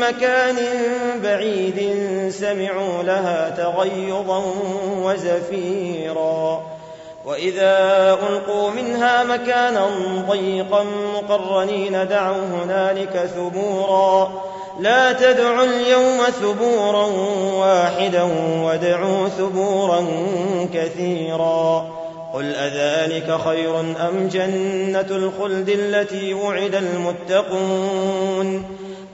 مكان بعيد سمعوا لها تغيظا وزفيرا. وإذا ألقوا منها مكانا ضيقا مقرنين دعوا هنالك ثبورا. لا تدعوا اليوم ثبورا واحدا وادعوا ثبورا كثيرا. قل أذلك خير أم جنة الخلد التي وعد المتقون؟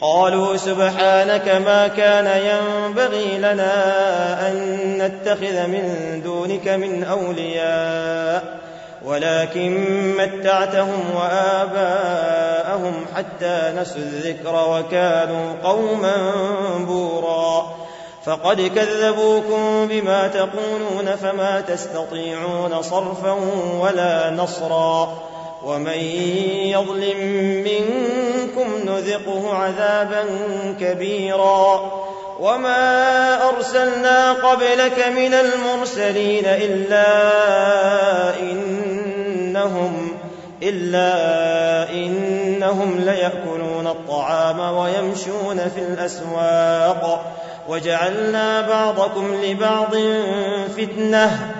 قالوا سبحانك ما كان ينبغي لنا أن نتخذ من دونك من أولياء ولكن متعتهم وآباءهم حتى نسوا الذكر وكانوا قوما بورا. فقد كذبوكم بما تقولون فما تستطيعون صرفا ولا نصرا. ومن يظلم منكم نذقه عذابا كبيرا. وما أرسلنا قبلك من المرسلين إلا إنهم إلا إنهم ليأكلون الطعام ويمشون في الأسواق. وجعلنا بعضكم لبعض فتنة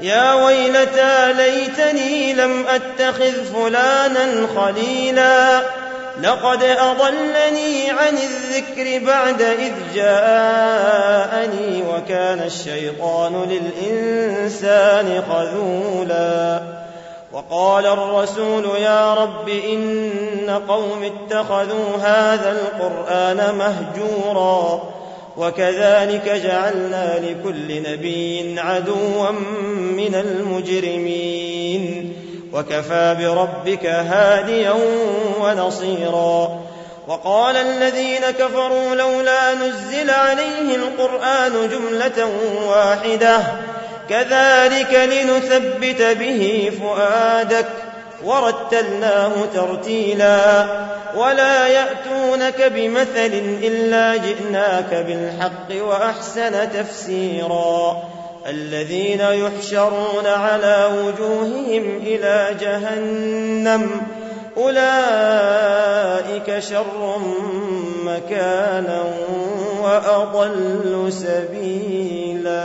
يا ويلتى ليتني لم أتخذ فلانا خليلا. لقد أضلني عن الذكر بعد إذ جاءني وكان الشيطان للإنسان خذولا. وقال الرسول يا رب إن قوم اتخذوا هذا القرآن مهجورا. وكذلك جعلنا لكل نبي عدوا من المجرمين. وكفى بربك هاديا ونصيرا. وقال الذين كفروا لولا نزل عليه القرآن جملة واحدة كذلك لنثبت به فؤادك. ورتلناه ترتيلا ولا يأتونك بمثل إلا جئناك بالحق وأحسن تفسيرا. الذين يحشرون على وجوههم إلى جهنم أولئك شر مكانا وأضل سبيلا.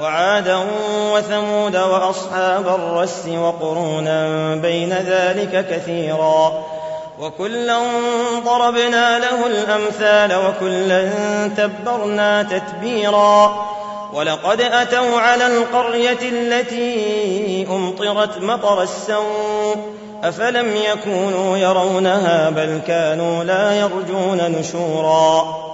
وعادا وثمود وأصحاب الرس وقرونا بين ذلك كثيرا وكلا ضربنا له الأمثال وكلا تبرنا تتبيرا ولقد أتوا على القرية التي أمطرت مطر السوء أفلم يكونوا يرونها بل كانوا لا يرجون نشورا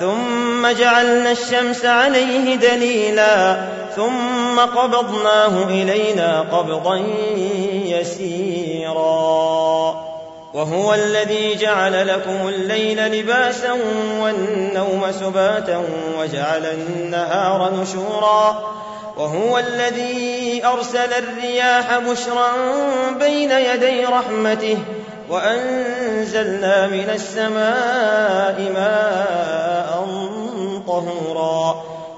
ثم جعلنا الشمس عليه دليلا ثم قبضناه إلينا قبضا يسيرا. وهو الذي جعل لكم الليل لباسا والنوم سباتا وجعل النهار نشورا. وهو الذي أرسل الرياح بشرا بين يدي رحمته وأنزلنا من السماء ماء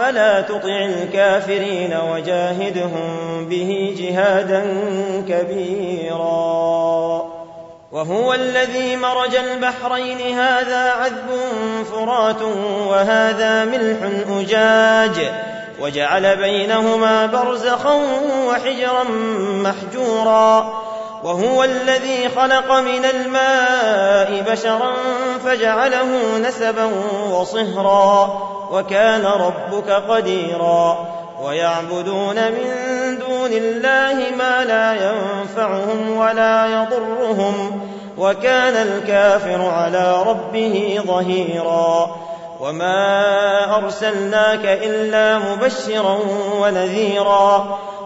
فلا تطع الكافرين وجاهدهم به جهادا كبيرا. وهو الذي مرج البحرين هذا عذب فرات وهذا ملح أجاج. وجعل بينهما برزخا وحجرا محجورا. وهو الذي خلق من الماء بشرا فجعله نسبا وصهرا وكان ربك قديرا ويعبدون من دون الله ما لا ينفعهم ولا يضرهم وكان الكافر على ربه ظهيرا وما أرسلناك إلا مبشرا ونذيرا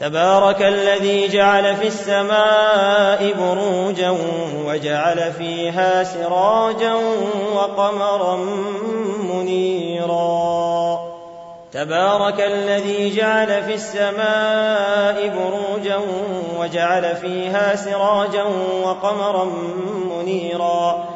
تبارك الذي جعل في السماء بروجا وجعل فيها سراجا وقمرا منيرا. تبارك الذي جعل في السماء بروجا وجعل فيها سراجا وقمرا منيرا.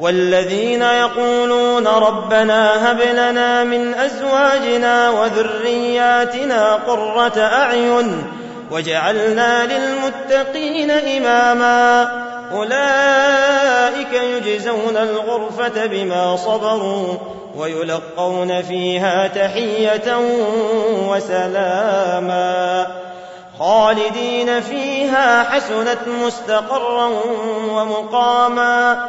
والذين يقولون ربنا هب لنا من أزواجنا وذرياتنا قرة أعين وجعلنا للمتقين إماما أولئك يجزون الغرفة بما صبروا ويلقون فيها تحية وسلاما خالدين فيها حسنت مستقرا ومقاما